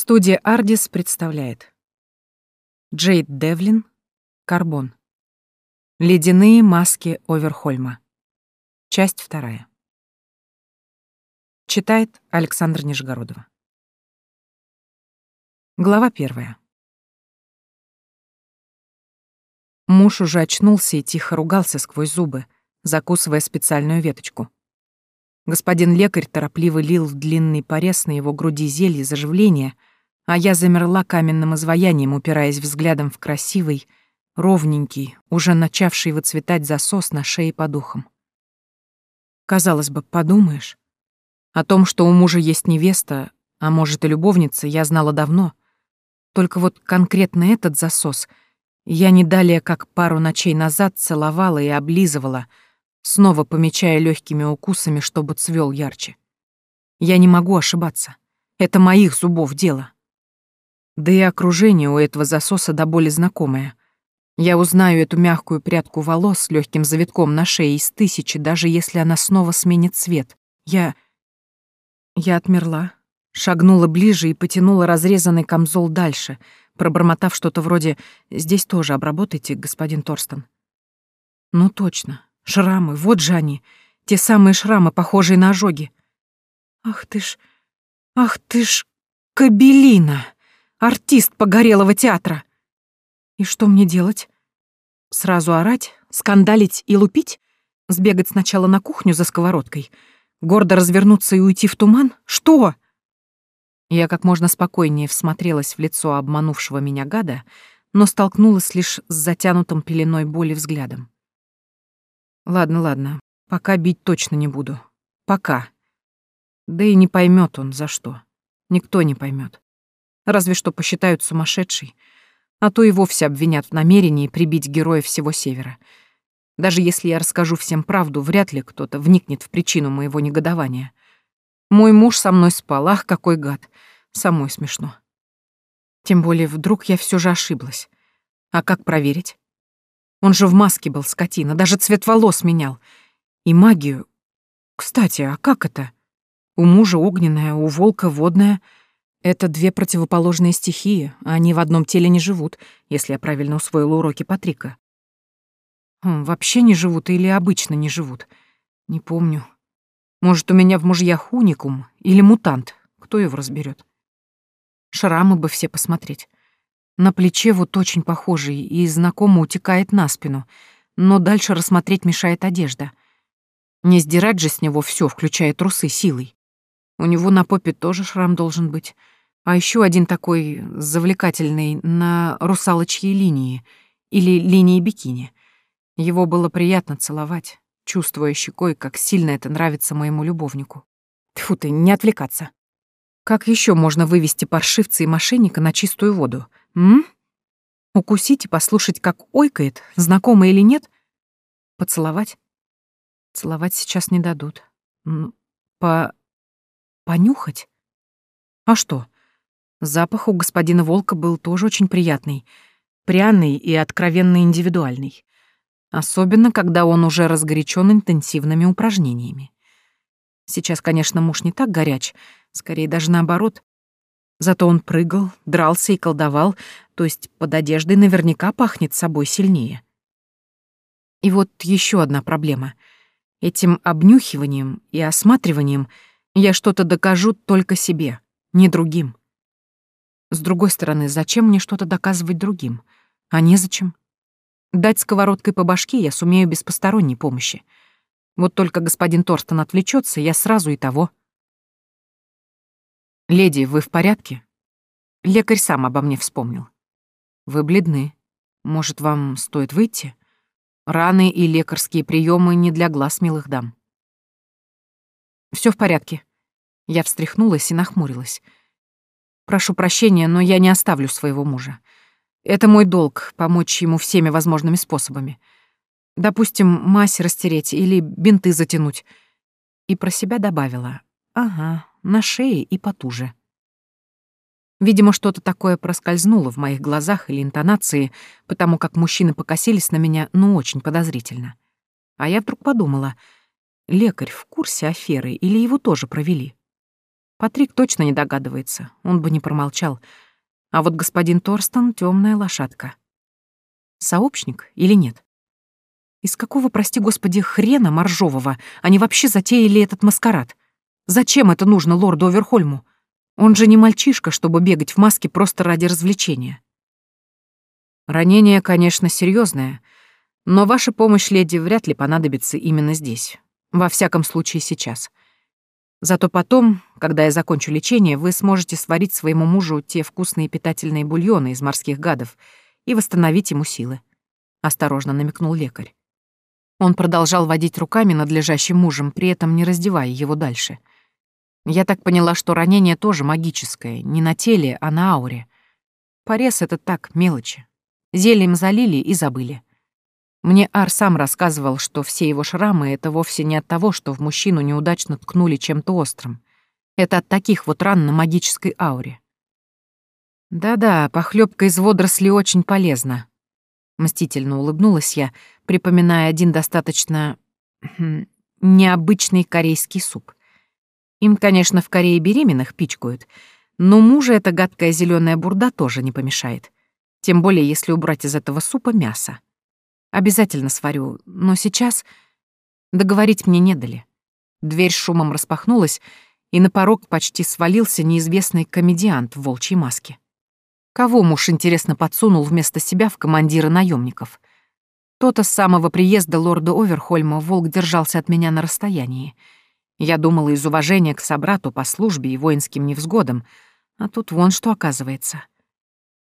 Студия «Ардис» представляет Джейд Девлин, «Карбон». Ледяные маски Оверхольма. Часть вторая. Читает Александр Нижегородова. Глава первая. Муж уже очнулся и тихо ругался сквозь зубы, закусывая специальную веточку. Господин лекарь торопливо лил в длинный порез на его груди зелье заживления, а я замерла каменным изваянием, упираясь взглядом в красивый, ровненький, уже начавший выцветать засос на шее под ухом. Казалось бы, подумаешь. О том, что у мужа есть невеста, а может и любовница, я знала давно. Только вот конкретно этот засос я не далее, как пару ночей назад целовала и облизывала — снова помечая легкими укусами, чтобы цвел ярче. Я не могу ошибаться. Это моих зубов дело. Да и окружение у этого засоса до боли знакомое. Я узнаю эту мягкую прядку волос с легким завитком на шее из тысячи, даже если она снова сменит цвет. Я... Я отмерла, шагнула ближе и потянула разрезанный камзол дальше, пробормотав что-то вроде «Здесь тоже обработайте, господин Торстон». Ну точно, Шрамы, вот же они. Те самые шрамы, похожие на ожоги. Ах ты ж... Ах ты ж... Кабелина! Артист погорелого театра! И что мне делать? Сразу орать, скандалить и лупить? Сбегать сначала на кухню за сковородкой? Гордо развернуться и уйти в туман? Что? Я как можно спокойнее всмотрелась в лицо обманувшего меня гада, но столкнулась лишь с затянутым пеленой боли взглядом. Ладно, ладно. Пока бить точно не буду. Пока. Да и не поймет он, за что. Никто не поймет. Разве что посчитают сумасшедшей. А то и вовсе обвинят в намерении прибить героя всего Севера. Даже если я расскажу всем правду, вряд ли кто-то вникнет в причину моего негодования. Мой муж со мной спал, ах, какой гад. Самой смешно. Тем более, вдруг я все же ошиблась. А как проверить? Он же в маске был, скотина, даже цвет волос менял. И магию... Кстати, а как это? У мужа огненная, у волка водная. Это две противоположные стихии, а они в одном теле не живут, если я правильно усвоила уроки Патрика. Хм, вообще не живут или обычно не живут? Не помню. Может, у меня в мужьях уникум или мутант, кто его разберет? Шрамы бы все посмотреть. На плече вот очень похожий и знакомо утекает на спину, но дальше рассмотреть мешает одежда. Не сдирать же с него все, включая трусы, силой. У него на попе тоже шрам должен быть. А еще один такой завлекательный на русалочьей линии или линии бикини. Его было приятно целовать, чувствуя щекой, как сильно это нравится моему любовнику. Тьфу ты, не отвлекаться. Как еще можно вывести паршивца и мошенника на чистую воду? М? Укусить и послушать, как ойкает, знакомо или нет? Поцеловать? Целовать сейчас не дадут. По... понюхать? А что? Запах у господина Волка был тоже очень приятный, пряный и откровенно индивидуальный. Особенно, когда он уже разгорячен интенсивными упражнениями. Сейчас, конечно, муж не так горяч, скорее даже наоборот, Зато он прыгал, дрался и колдовал, то есть под одеждой наверняка пахнет собой сильнее. И вот еще одна проблема. Этим обнюхиванием и осматриванием я что-то докажу только себе, не другим. С другой стороны, зачем мне что-то доказывать другим? А незачем. Дать сковородкой по башке я сумею без посторонней помощи. Вот только господин Торстон отвлечется, я сразу и того. «Леди, вы в порядке?» Лекарь сам обо мне вспомнил. «Вы бледны. Может, вам стоит выйти? Раны и лекарские приемы не для глаз милых дам». Все в порядке». Я встряхнулась и нахмурилась. «Прошу прощения, но я не оставлю своего мужа. Это мой долг — помочь ему всеми возможными способами. Допустим, мазь растереть или бинты затянуть». И про себя добавила. «Ага, на шее и потуже. Видимо, что-то такое проскользнуло в моих глазах или интонации, потому как мужчины покосились на меня, ну, очень подозрительно. А я вдруг подумала, лекарь в курсе аферы или его тоже провели? Патрик точно не догадывается, он бы не промолчал. А вот господин Торстон — темная лошадка. Сообщник или нет? Из какого, прости господи, хрена моржового они вообще затеяли этот маскарад? Зачем это нужно лорду Оверхольму? Он же не мальчишка, чтобы бегать в маске просто ради развлечения. Ранение, конечно, серьезное, но ваша помощь, леди, вряд ли понадобится именно здесь. Во всяком случае, сейчас. Зато потом, когда я закончу лечение, вы сможете сварить своему мужу те вкусные питательные бульоны из морских гадов и восстановить ему силы. Осторожно намекнул лекарь. Он продолжал водить руками над лежащим мужем, при этом не раздевая его дальше — я так поняла, что ранение тоже магическое, не на теле, а на ауре. Порез — это так, мелочи. Зельем залили и забыли. Мне Ар сам рассказывал, что все его шрамы — это вовсе не от того, что в мужчину неудачно ткнули чем-то острым. Это от таких вот ран на магической ауре. «Да-да, похлебка из водорослей очень полезна», — мстительно улыбнулась я, припоминая один достаточно... Хм, необычный корейский суп. Им, конечно, в Корее беременных пичкают, но мужа эта гадкая зеленая бурда тоже не помешает. Тем более, если убрать из этого супа мясо. Обязательно сварю, но сейчас договорить мне не дали. Дверь шумом распахнулась, и на порог почти свалился неизвестный комедиант в волчьей маске. Кого муж, интересно, подсунул вместо себя в командира наемников? То-то с самого приезда лорда Оверхольма волк держался от меня на расстоянии — я думала из уважения к собрату по службе и воинским невзгодам, а тут вон что оказывается.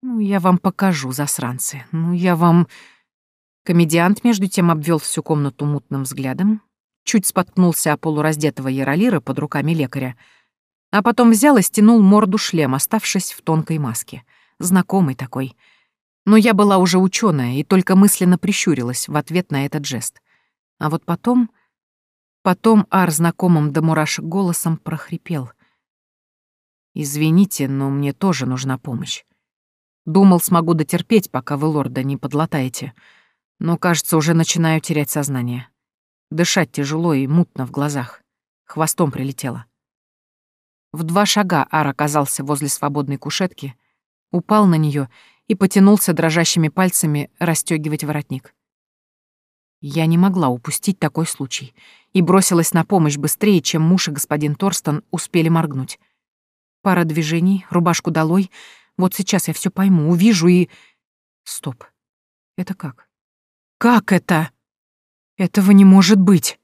Ну, я вам покажу, засранцы. Ну, я вам... Комедиант, между тем, обвел всю комнату мутным взглядом, чуть споткнулся о полураздетого яролира под руками лекаря, а потом взял и стянул морду шлем, оставшись в тонкой маске. Знакомый такой. Но я была уже ученая и только мысленно прищурилась в ответ на этот жест. А вот потом Потом Ар знакомым до мурашек голосом прохрипел. «Извините, но мне тоже нужна помощь. Думал, смогу дотерпеть, пока вы лорда не подлатаете, но, кажется, уже начинаю терять сознание. Дышать тяжело и мутно в глазах. Хвостом прилетело». В два шага Ар оказался возле свободной кушетки, упал на нее и потянулся дрожащими пальцами расстегивать воротник. Я не могла упустить такой случай и бросилась на помощь быстрее, чем муж и господин Торстон успели моргнуть. Пара движений, рубашку долой. Вот сейчас я все пойму, увижу и... Стоп. Это как? Как это? Этого не может быть.